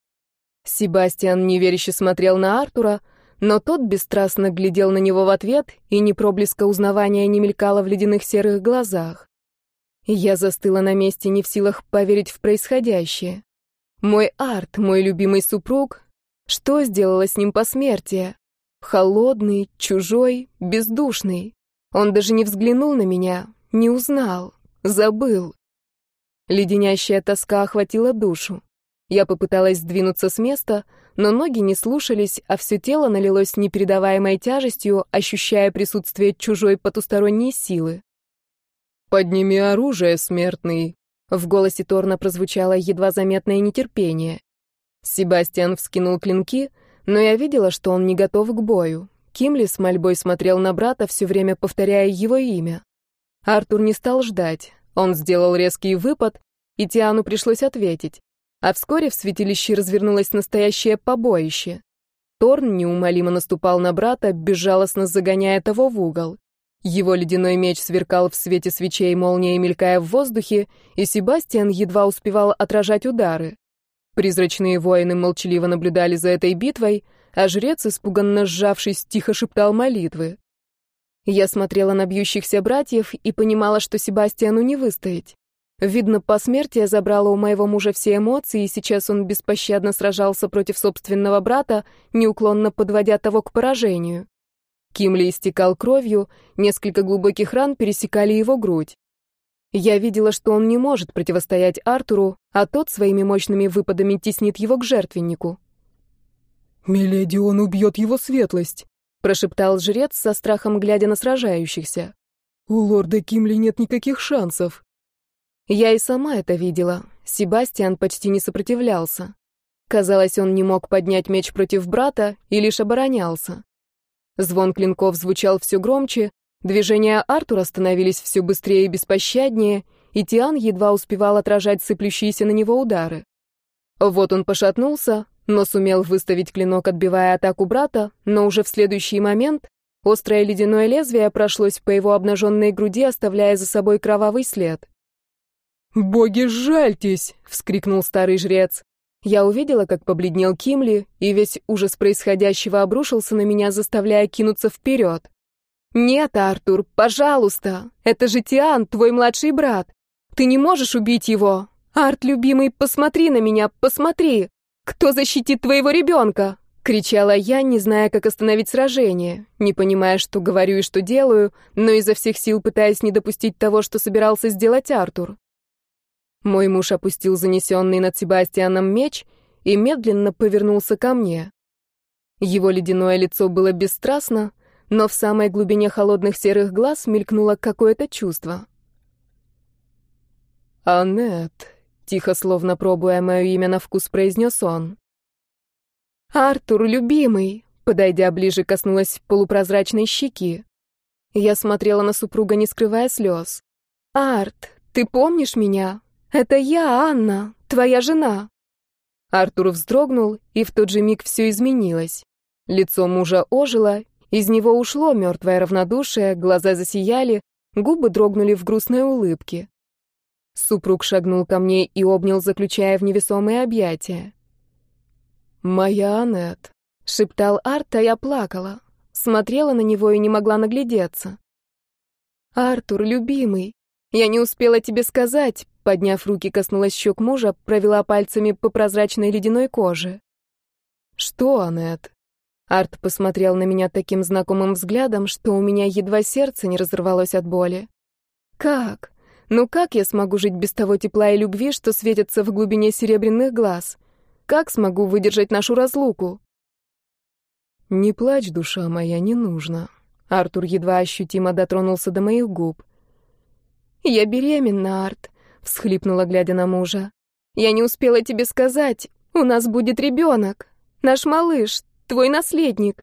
Себастьян неверяще смотрел на Артура, но тот бесстрастно глядел на него в ответ, и ни проблеска узнавания не мелькало в ледяных серых глазах. Я застыла на месте, не в силах поверить в происходящее. Мой Арт, мой любимый супруг, что сделала с ним посмертие? Холодный, чужой, бездушный. Он даже не взглянул на меня, не узнал, забыл. Леденящая тоска охватила душу. Я попыталась сдвинуться с места, но ноги не слушались, а все тело налилось непередаваемой тяжестью, ощущая присутствие чужой потусторонней силы. «Подними оружие, смертный!» В голосе Торна прозвучало едва заметное нетерпение. Себастьян вскинул клинки, но я видела, что он не готов к бою. Кимли с мольбой смотрел на брата, все время повторяя его имя. Артур не стал ждать. Он сделал резкий выпад, и Тиану пришлось ответить. А вскоре в святилище развернулось настоящее побоище. Торн неумолимо наступал на брата, безжалостно загоняя того в угол. Его ледяной меч сверкал в свете свечей, молнией мелькая в воздухе, и Себастьян едва успевал отражать удары. Призрачные воины молчаливо наблюдали за этой битвой, а жрец, испуганно сжавшись, тихо шептал молитвы. Я смотрела на бьющихся братьев и понимала, что Себастьяну не выстоять. Видно, посмертие забрало у моего мужа все эмоции, и сейчас он беспощадно сражался против собственного брата, неуклонно подводя того к поражению. Кимли истекал кровью, несколько глубоких ран пересекали его грудь. Я видела, что он не может противостоять Артуру, а тот своими мощными выпадами теснит его к жертвеннику. «Миледи, он убьет его светлость!» — прошептал жрец со страхом, глядя на сражающихся. «У лорда Кимли нет никаких шансов». Я и сама это видела. Себастьян почти не сопротивлялся. Казалось, он не мог поднять меч против брата и лишь оборонялся. Звон клинков звучал все громче, движения Артура становились все быстрее и беспощаднее, и Тиан едва успевал отражать сыплющиеся на него удары. Вот он пошатнулся, но сумел выставить клинок, отбивая атаку брата, но уже в следующий момент острое ледяное лезвие прошлось по его обнаженной груди, оставляя за собой кровавый след. «Боги, жальтесь!» — вскрикнул старый жрец. Я увидела, как побледнел Кимли, и весь ужас происходящего обрушился на меня, заставляя кинуться вперед. «Нет, Артур, пожалуйста! Это же Тиан, твой младший брат! Ты не можешь убить его! Арт, любимый, посмотри на меня, посмотри! Кто защитит твоего ребенка?» — кричала я, не зная, как остановить сражение, не понимая, что говорю и что делаю, но изо всех сил пытаясь не допустить того, что собирался сделать Артур. Мой муж опустил занесенный над Себастьяном меч и медленно повернулся ко мне. Его ледяное лицо было бесстрастно, но в самой глубине холодных серых глаз мелькнуло какое-то чувство. «Аннет», — тихо, словно пробуя мое имя на вкус, произнес он. «Артур, любимый», — подойдя ближе, коснулась полупрозрачной щеки. Я смотрела на супруга, не скрывая слез. «Арт, ты помнишь меня? «Это я, Анна, твоя жена». Артур вздрогнул, и в тот же миг все изменилось. Лицо мужа ожило, из него ушло мертвое равнодушие, глаза засияли, губы дрогнули в грустной улыбке. Супруг шагнул ко мне и обнял, заключая в невесомые объятия. «Моя Аннет», — шептал Арт, а я плакала. Смотрела на него и не могла наглядеться. «Артур, любимый, я не успела тебе сказать, Подняв руки, коснулась щек мужа, провела пальцами по прозрачной ледяной коже. «Что, Аннет?» Арт посмотрел на меня таким знакомым взглядом, что у меня едва сердце не разорвалось от боли. «Как? Ну как я смогу жить без того тепла и любви, что светятся в глубине серебряных глаз? Как смогу выдержать нашу разлуку?» «Не плачь, душа моя, не нужно». Артур едва ощутимо дотронулся до моих губ. «Я беременна, Арт. — всхлипнула, глядя на мужа. «Я не успела тебе сказать. У нас будет ребенок. Наш малыш, твой наследник».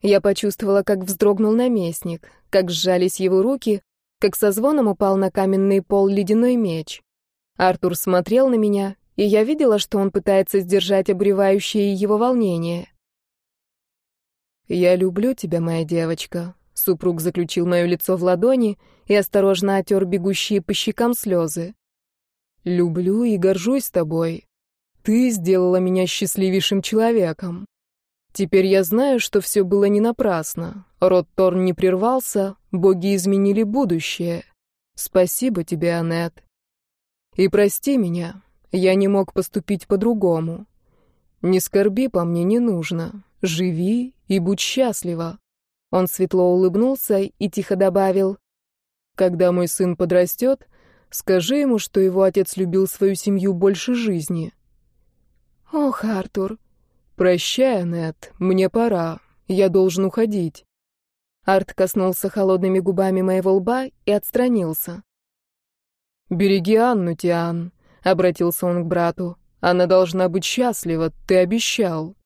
Я почувствовала, как вздрогнул наместник, как сжались его руки, как со звоном упал на каменный пол ледяной меч. Артур смотрел на меня, и я видела, что он пытается сдержать обревающее его волнение. «Я люблю тебя, моя девочка», Супруг заключил мое лицо в ладони и осторожно отер бегущие по щекам слезы. «Люблю и горжусь тобой. Ты сделала меня счастливейшим человеком. Теперь я знаю, что все было не напрасно. Род Торн не прервался, боги изменили будущее. Спасибо тебе, Аннет. И прости меня, я не мог поступить по-другому. Не скорби по мне не нужно. Живи и будь счастлива. Он светло улыбнулся и тихо добавил, «Когда мой сын подрастет, скажи ему, что его отец любил свою семью больше жизни». «Ох, Артур». «Прощай, Аннет, мне пора, я должен уходить». Арт коснулся холодными губами моего лба и отстранился. «Береги Анну, Тиан», — обратился он к брату. «Она должна быть счастлива, ты обещал».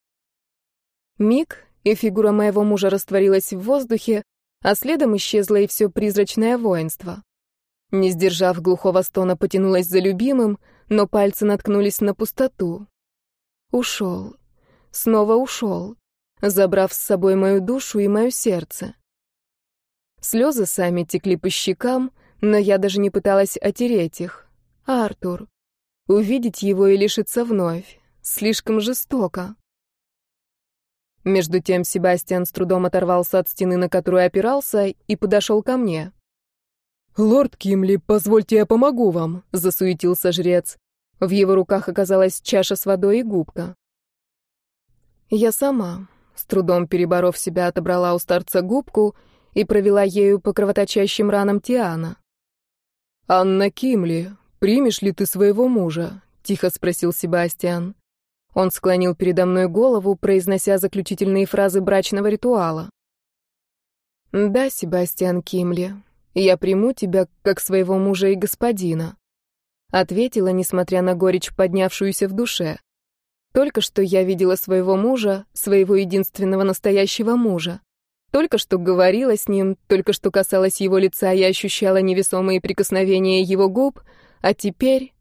Миг, и фигура моего мужа растворилась в воздухе, а следом исчезло и все призрачное воинство. Не сдержав глухого стона, потянулась за любимым, но пальцы наткнулись на пустоту. Ушел. Снова ушел, забрав с собой мою душу и мое сердце. Слезы сами текли по щекам, но я даже не пыталась отереть их. Артур. Увидеть его и лишиться вновь. Слишком жестоко. Между тем Себастьян с трудом оторвался от стены, на которую опирался, и подошел ко мне. «Лорд Кимли, позвольте я помогу вам», — засуетился жрец. В его руках оказалась чаша с водой и губка. Я сама, с трудом переборов себя, отобрала у старца губку и провела ею по кровоточащим ранам Тиана. «Анна Кимли, примешь ли ты своего мужа?» — тихо спросил Себастьян. Он склонил передо мной голову, произнося заключительные фразы брачного ритуала. Да, Себастьян Кимли, я приму тебя как своего мужа и господина. Ответила, несмотря на горечь, поднявшуюся в душе. Только что я видела своего мужа, своего единственного настоящего мужа. Только что говорила с ним, только что касалась его лица и ощущала невесомые прикосновения его губ, а теперь...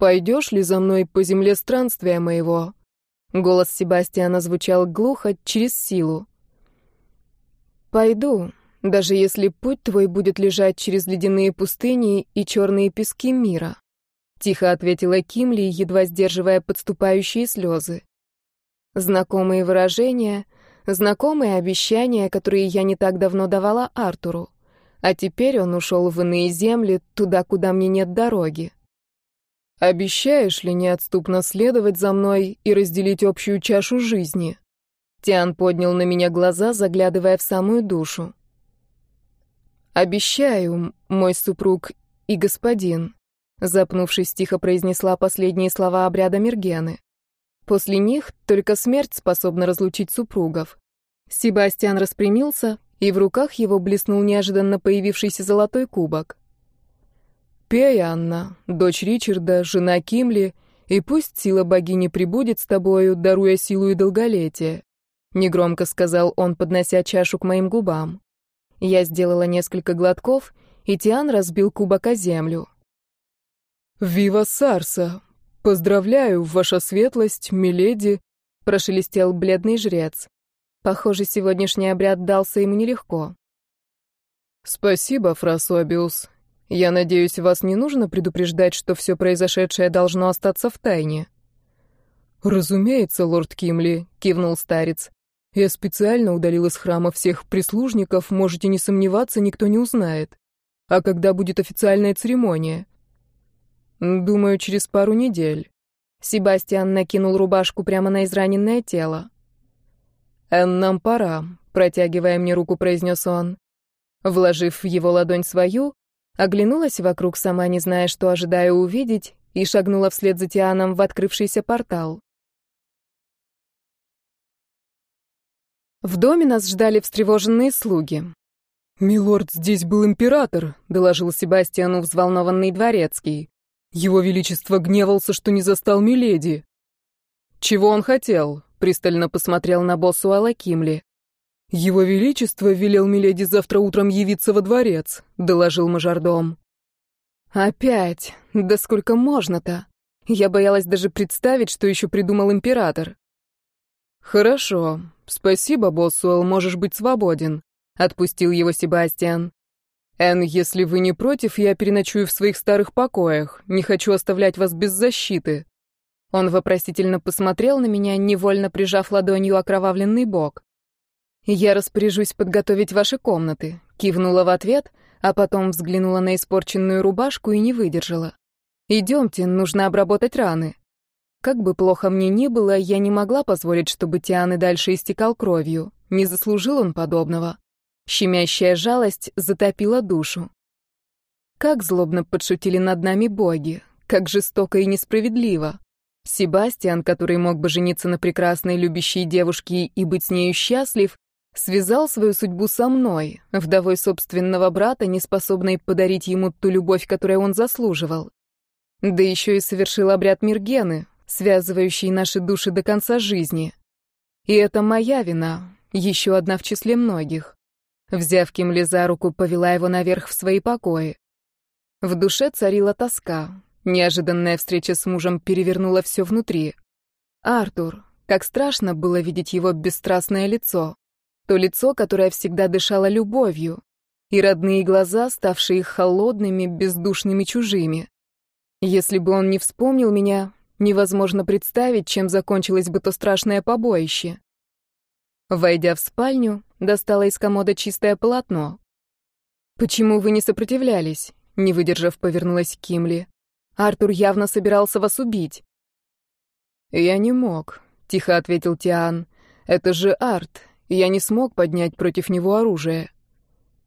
«Пойдешь ли за мной по земле странствия моего?» Голос Себастьяна звучал глухо, через силу. «Пойду, даже если путь твой будет лежать через ледяные пустыни и черные пески мира», тихо ответила Кимли, едва сдерживая подступающие слезы. Знакомые выражения — Знакомые обещания, которые я не так давно давала Артуру. А теперь он ушел в иные земли, туда, куда мне нет дороги. «Обещаешь ли неотступно следовать за мной и разделить общую чашу жизни?» Тиан поднял на меня глаза, заглядывая в самую душу. «Обещаю, мой супруг и господин», запнувшись, тихо произнесла последние слова обряда Мергены. После них только смерть способна разлучить супругов. Себастьян распрямился, и в руках его блеснул неожиданно появившийся золотой кубок. «Пей, Анна, дочь Ричарда, жена Кимли, и пусть сила богини прибудет с тобою, даруя силу и долголетие», — негромко сказал он, поднося чашу к моим губам. Я сделала несколько глотков, и Тиан разбил кубок о землю. «Вива Сарса! Поздравляю, ваша светлость, миледи!» — прошелестел бледный жрец. Похоже, сегодняшний обряд дался ему нелегко. «Спасибо, Фрасобиус. Я надеюсь, вас не нужно предупреждать, что все произошедшее должно остаться в тайне». «Разумеется, лорд Кимли», — кивнул старец. «Я специально удалил из храма всех прислужников, можете не сомневаться, никто не узнает. А когда будет официальная церемония?» «Думаю, через пару недель». Себастьян накинул рубашку прямо на израненное тело. «Энн, нам пора», — протягивая мне руку, произнес он. Вложив в его ладонь свою, оглянулась вокруг, сама не зная, что ожидаю увидеть, и шагнула вслед за Тианом в открывшийся портал. В доме нас ждали встревоженные слуги. «Милорд, здесь был император», — доложил Себастьяну взволнованный дворецкий. «Его Величество гневался, что не застал Миледи». «Чего он хотел?» пристально посмотрел на боссу Алакимли. «Его Величество велел Миледи завтра утром явиться во дворец», — доложил мажордом. «Опять? Да сколько можно-то? Я боялась даже представить, что еще придумал император». «Хорошо. Спасибо, Боссуэлл, можешь быть свободен», — отпустил его Себастьян. «Энн, если вы не против, я переночую в своих старых покоях. Не хочу оставлять вас без защиты». Он вопросительно посмотрел на меня, невольно прижав ладонью окровавленный бок. «Я распоряжусь подготовить ваши комнаты», — кивнула в ответ, а потом взглянула на испорченную рубашку и не выдержала. «Идемте, нужно обработать раны». Как бы плохо мне ни было, я не могла позволить, чтобы Тиан и дальше истекал кровью. Не заслужил он подобного. Щемящая жалость затопила душу. Как злобно подшутили над нами боги, как жестоко и несправедливо. Себастьян, который мог бы жениться на прекрасной любящей девушке и быть с нею счастлив, связал свою судьбу со мной, вдовой собственного брата, не способной подарить ему ту любовь, которую он заслуживал. Да еще и совершил обряд Миргены, связывающий наши души до конца жизни. И это моя вина, еще одна в числе многих. Взяв Кимли за руку, повела его наверх в свои покои. В душе царила тоска. Неожиданная встреча с мужем перевернула все внутри. Артур. Как страшно было видеть его бесстрастное лицо. То лицо, которое всегда дышало любовью. И родные глаза, ставшие холодными, бездушными, чужими. Если бы он не вспомнил меня, невозможно представить, чем закончилось бы то страшное побоище. Войдя в спальню, достала из комода чистое полотно. «Почему вы не сопротивлялись?» Не выдержав, повернулась Кимли. Артур явно собирался вас убить. Я не мог, тихо ответил Тиан. Это же Арт. Я не смог поднять против него оружие.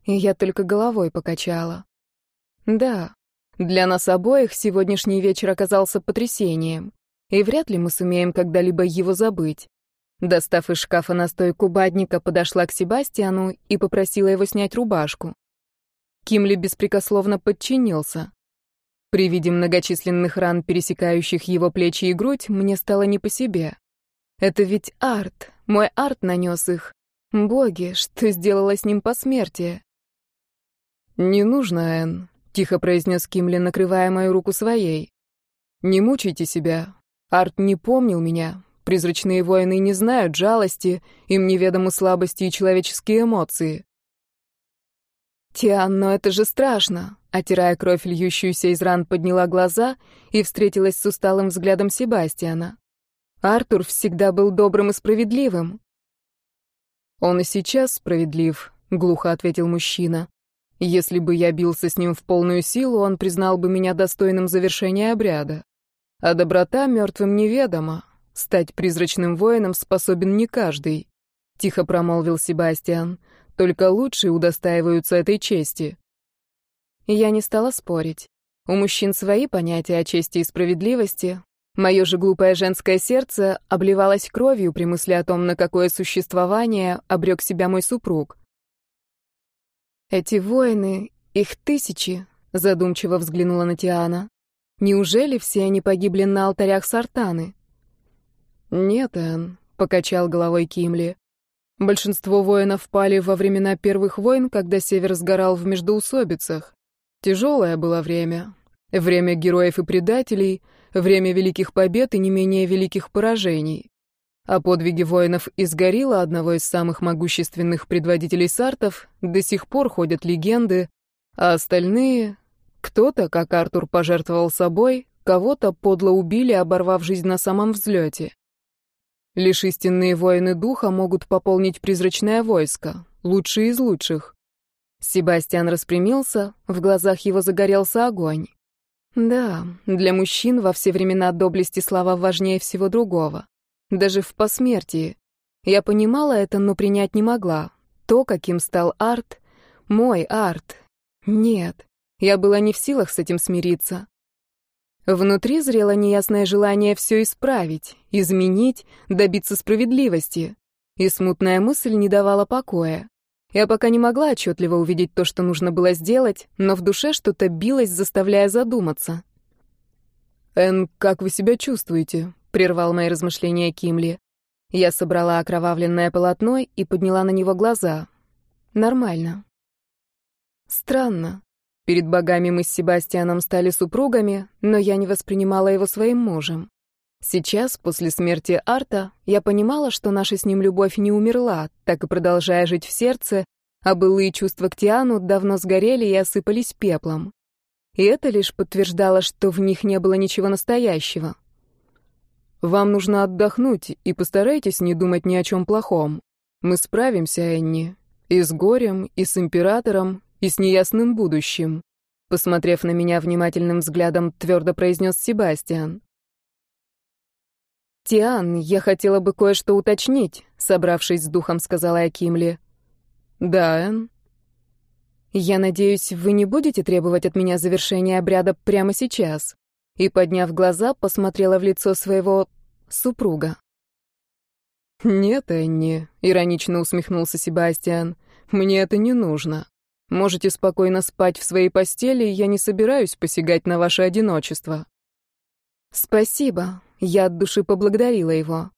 И я только головой покачала. Да, для нас обоих сегодняшний вечер оказался потрясением, и вряд ли мы сумеем когда-либо его забыть. Достав из шкафа настойку бадника, подошла к Себастьяну и попросила его снять рубашку. Кимли беспрекословно подчинился. При виде многочисленных ран, пересекающих его плечи и грудь, мне стало не по себе. Это ведь арт, мой арт нанес их. Боги, что сделала с ним посмертие? «Не нужно, Энн», — тихо произнес Кимли, накрывая мою руку своей. «Не мучайте себя. Арт не помнил меня. Призрачные воины не знают жалости, им неведомы слабости и человеческие эмоции». «Тиан, но это же страшно!» Отирая кровь, льющуюся из ран, подняла глаза и встретилась с усталым взглядом Себастьяна. Артур всегда был добрым и справедливым. «Он и сейчас справедлив», — глухо ответил мужчина. Если бы я бился с ним в полную силу, он признал бы меня достойным завершения обряда. А доброта мертвым неведома. Стать призрачным воином способен не каждый. Тихо промолвил Себастьян. Только лучшие удостаиваются этой чести. Я не стала спорить. У мужчин свои понятия о чести и справедливости. Мое же глупое женское сердце обливалось кровью при мысли о том, на какое существование обрек себя мой супруг. «Эти воины, их тысячи», — задумчиво взглянула на Тиана. «Неужели все они погибли на алтарях Сартаны?» «Нет, Энн», — покачал головой Кимли. «Большинство воинов пали во времена первых войн, когда Север сгорал в междоусобицах. Тяжелое было время. Время героев и предателей, время великих побед и не менее великих поражений. О подвиге воинов из Горилла, одного из самых могущественных предводителей сартов, до сих пор ходят легенды, а остальные... Кто-то, как Артур, пожертвовал собой, кого-то подло убили, оборвав жизнь на самом взлете. Лишь истинные воины духа могут пополнить призрачное войско, лучшие из лучших. Себастьян распрямился, в глазах его загорелся огонь. Да, для мужчин во все времена доблести слава важнее всего другого даже в посмертии. Я понимала это, но принять не могла. То, каким стал Арт, мой Арт. Нет, я была не в силах с этим смириться. Внутри зрело неясное желание все исправить, изменить, добиться справедливости. И смутная мысль не давала покоя. Я пока не могла отчетливо увидеть то, что нужно было сделать, но в душе что-то билось, заставляя задуматься. «Энн, как вы себя чувствуете?» прервал мои размышления Кимли. Я собрала окровавленное полотно и подняла на него глаза. Нормально. Странно. Перед богами мы с Себастьяном стали супругами, но я не воспринимала его своим мужем. Сейчас, после смерти Арта, я понимала, что наша с ним любовь не умерла, так и продолжая жить в сердце, а былые чувства к Тиану давно сгорели и осыпались пеплом. И это лишь подтверждало, что в них не было ничего настоящего. Вам нужно отдохнуть, и постарайтесь не думать ни о чем плохом. Мы справимся, Энни. И с горем, и с императором, и с неясным будущим. Посмотрев на меня внимательным взглядом, твердо произнес Себастьян. «Тиан, я хотела бы кое-что уточнить», — собравшись с духом, сказала я Кимли. «Да, Эн». «Я надеюсь, вы не будете требовать от меня завершения обряда прямо сейчас?» и, подняв глаза, посмотрела в лицо своего супруга. «Нет, Энни», — иронично усмехнулся Себастьян, — «мне это не нужно. Можете спокойно спать в своей постели, я не собираюсь посягать на ваше одиночество». «Спасибо», — я от души поблагодарила его.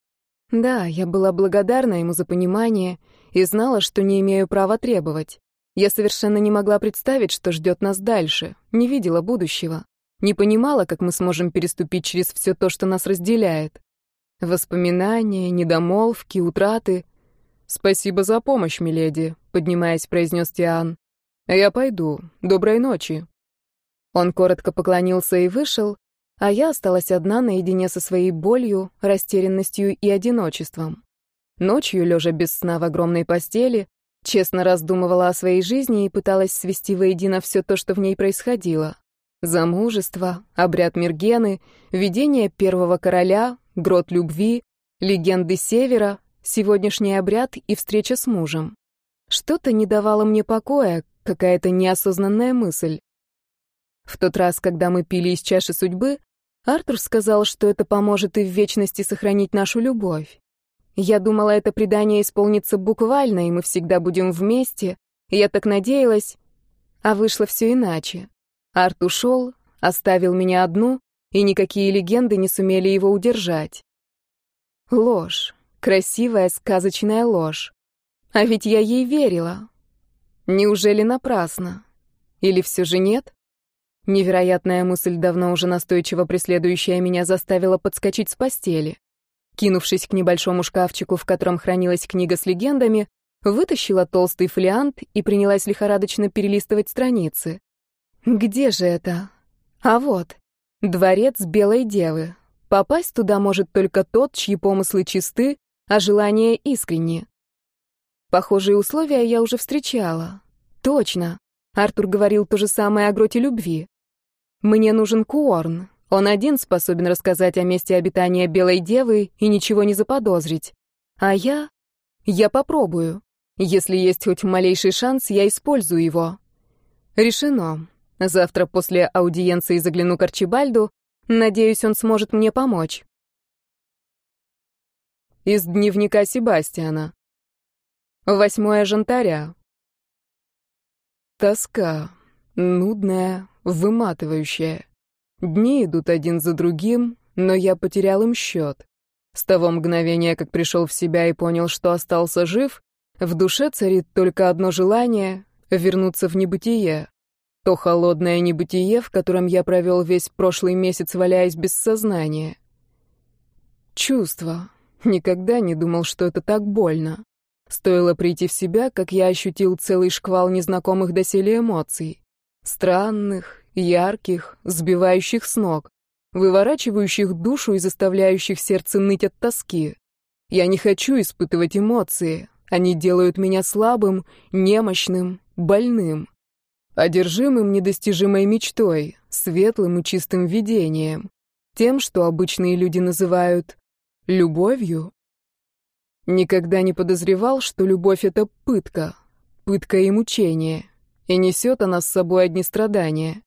Да, я была благодарна ему за понимание и знала, что не имею права требовать. Я совершенно не могла представить, что ждет нас дальше, не видела будущего. Не понимала, как мы сможем переступить через все то, что нас разделяет. Воспоминания, недомолвки, утраты. «Спасибо за помощь, миледи», — поднимаясь, произнес Тиан. «Я пойду. Доброй ночи». Он коротко поклонился и вышел, а я осталась одна наедине со своей болью, растерянностью и одиночеством. Ночью, лежа без сна в огромной постели, честно раздумывала о своей жизни и пыталась свести воедино все то, что в ней происходило. Замужество, обряд Мергены, видение первого короля, грот любви, легенды Севера, сегодняшний обряд и встреча с мужем. Что-то не давало мне покоя, какая-то неосознанная мысль. В тот раз, когда мы пили из чаши судьбы, Артур сказал, что это поможет и в вечности сохранить нашу любовь. Я думала, это предание исполнится буквально, и мы всегда будем вместе. Я так надеялась, а вышло все иначе. Арт ушел, оставил меня одну, и никакие легенды не сумели его удержать. Ложь. Красивая, сказочная ложь. А ведь я ей верила. Неужели напрасно? Или все же нет? Невероятная мысль, давно уже настойчиво преследующая меня, заставила подскочить с постели. Кинувшись к небольшому шкафчику, в котором хранилась книга с легендами, вытащила толстый фолиант и принялась лихорадочно перелистывать страницы. Где же это? А вот. Дворец Белой Девы. Попасть туда может только тот, чьи помыслы чисты, а желания искренни. Похожие условия я уже встречала. Точно. Артур говорил то же самое о гроте любви. Мне нужен Куорн. Он один способен рассказать о месте обитания Белой Девы и ничего не заподозрить. А я... Я попробую. Если есть хоть малейший шанс, я использую его. Решено. Завтра после аудиенции загляну к Арчибальду. Надеюсь, он сможет мне помочь. Из дневника Себастьяна. Восьмое жантаря. Тоска. Нудная, выматывающая. Дни идут один за другим, но я потерял им счет. С того мгновения, как пришел в себя и понял, что остался жив, в душе царит только одно желание — вернуться в небытие. То холодное небытие, в котором я провел весь прошлый месяц, валяясь без сознания. Чувство. Никогда не думал, что это так больно. Стоило прийти в себя, как я ощутил целый шквал незнакомых доселе эмоций. Странных, ярких, сбивающих с ног, выворачивающих душу и заставляющих сердце ныть от тоски. Я не хочу испытывать эмоции. Они делают меня слабым, немощным, больным. Одержимым недостижимой мечтой, светлым и чистым видением. Тем, что обычные люди называют любовью. Никогда не подозревал, что любовь — это пытка, пытка и мучение, и несет она с собой одни страдания.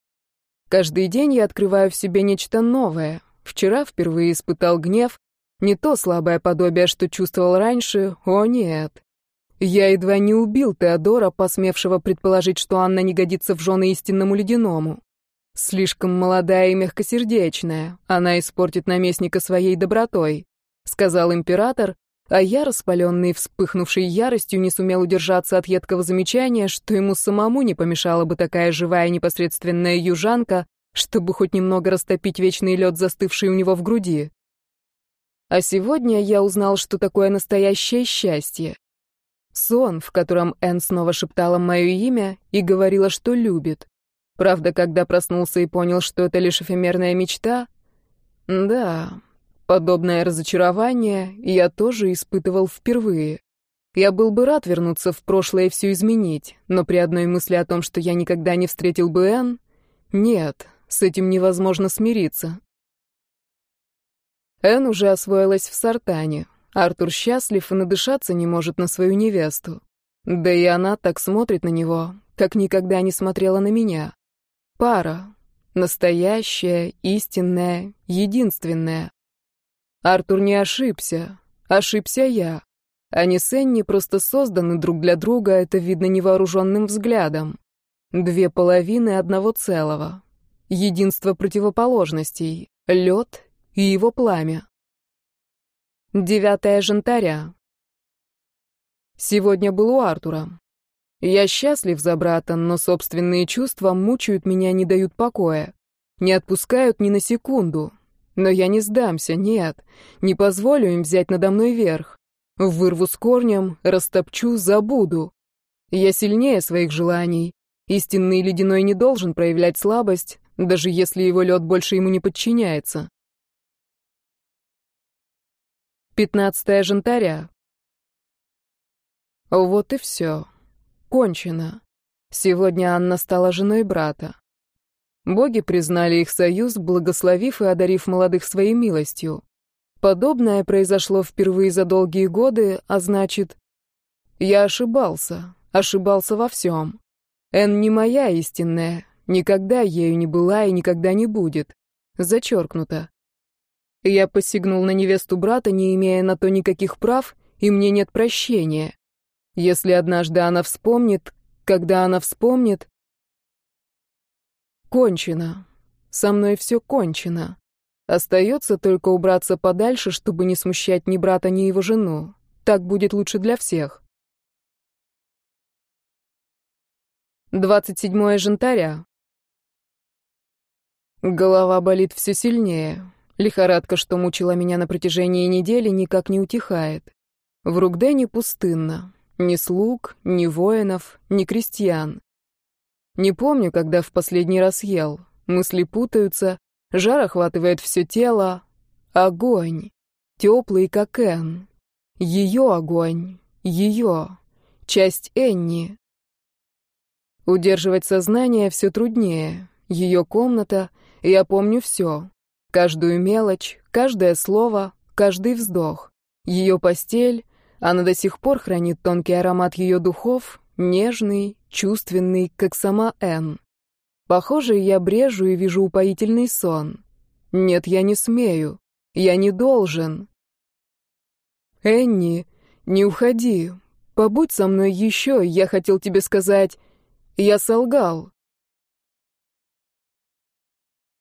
Каждый день я открываю в себе нечто новое. Вчера впервые испытал гнев, не то слабое подобие, что чувствовал раньше, о нет. Я едва не убил Теодора, посмевшего предположить, что Анна не годится в жены истинному ледяному. Слишком молодая и мягкосердечная, она испортит наместника своей добротой, сказал император, а я, распаленный вспыхнувшей яростью, не сумел удержаться от едкого замечания, что ему самому не помешала бы такая живая непосредственная южанка, чтобы хоть немного растопить вечный лед, застывший у него в груди. А сегодня я узнал, что такое настоящее счастье. Сон, в котором Энн снова шептала мое имя и говорила, что любит. Правда, когда проснулся и понял, что это лишь эфемерная мечта... Да, Подобное разочарование я тоже испытывал впервые. Я был бы рад вернуться в прошлое и все изменить, но при одной мысли о том, что я никогда не встретил бы Энн, нет, с этим невозможно смириться. Энн уже освоилась в Сартане. Артур счастлив и надышаться не может на свою невесту. Да и она так смотрит на него, как никогда не смотрела на меня. Пара. Настоящая, истинная, единственная. Артур не ошибся. Ошибся я. Они с Энни просто созданы друг для друга, это видно невооруженным взглядом. Две половины одного целого. Единство противоположностей. Лед и его пламя. Девятая жентаря. Сегодня был у Артура. Я счастлив за брата, но собственные чувства мучают меня, не дают покоя. Не отпускают ни на секунду. Но я не сдамся, нет. Не позволю им взять надо мной верх. Вырву с корнем, растопчу, забуду. Я сильнее своих желаний. Истинный ледяной не должен проявлять слабость, даже если его лед больше ему не подчиняется. Пятнадцатая жентаря. Вот и все. Кончено. Сегодня Анна стала женой брата. Боги признали их союз, благословив и одарив молодых своей милостью. Подобное произошло впервые за долгие годы, а значит... Я ошибался, ошибался во всем. Эн не моя истинная, никогда ею не была и никогда не будет. Зачеркнуто. Я посягнул на невесту брата, не имея на то никаких прав, и мне нет прощения. Если однажды она вспомнит, когда она вспомнит... Кончено. Со мной все кончено. Остается только убраться подальше, чтобы не смущать ни брата, ни его жену. Так будет лучше для всех. 27 жентаря. Голова болит все сильнее. Лихорадка, что мучила меня на протяжении недели, никак не утихает. В Ругдене пустынно. Ни слуг, ни воинов, ни крестьян. Не помню, когда в последний раз ел. Мысли путаются, жар охватывает все тело. Огонь. Теплый, как Эн. Ее огонь. Ее. Часть Энни. Удерживать сознание все труднее. Ее комната, я помню все. Каждую мелочь, каждое слово, каждый вздох. Ее постель, она до сих пор хранит тонкий аромат ее духов, нежный, чувственный, как сама Энн. Похоже, я брежу и вижу упоительный сон. Нет, я не смею. Я не должен. Энни, не уходи. Побудь со мной еще, я хотел тебе сказать... Я солгал.